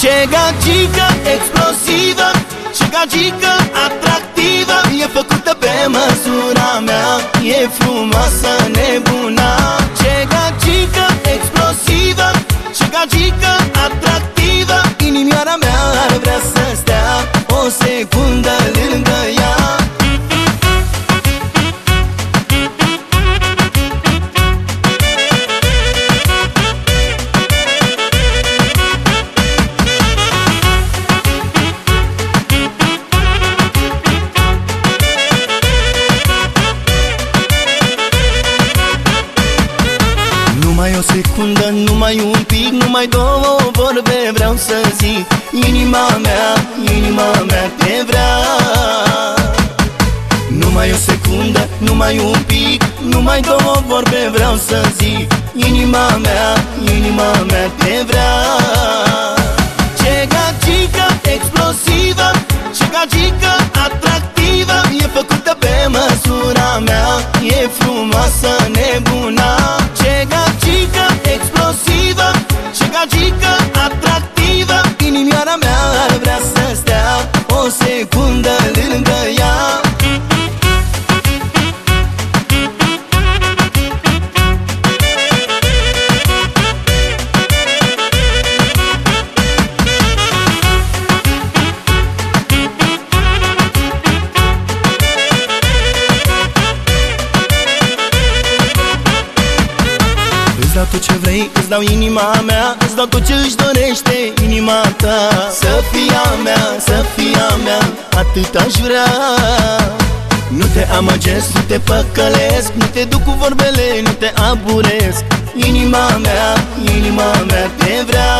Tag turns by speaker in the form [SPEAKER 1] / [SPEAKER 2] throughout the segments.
[SPEAKER 1] Ce gagică explosivă Ce gagică atractivă E făcută pe măsura mea E frumoasă nebuna. Ce gagică explosivă Ce gagică atractivă Inimioara mea ar vrea să stea O secundă o secundă, numai un pic, numai două vorbe vreau să zic. Inima mea, inima mea te vrea. Numai o secundă, numai un pic, numai două vorbe vreau să zic. Inima mea, inima mea te vrea. Ce gagică explosivă, ce gagică atractivă E făcută pe măsura mea, e frumoasă nebuna secundă lângă ea. Îți dau tot ce vrei, îți dau inima mea Îți dau tot ce își dorește inima ta. Să fie a mea, Atât aș vrea. Nu te amăgesc, nu te păcălesc Nu te duc cu vorbele, nu te aburesc. Inima mea, inima mea te vrea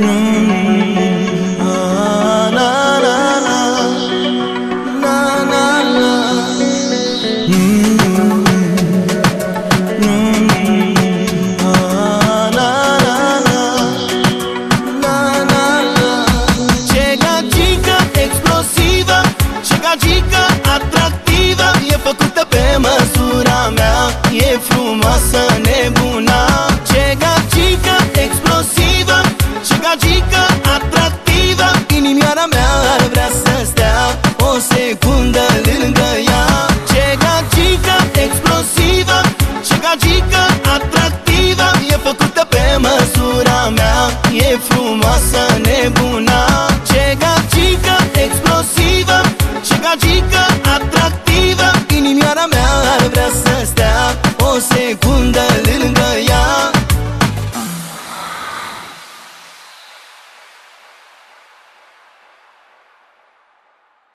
[SPEAKER 1] room. Atractivă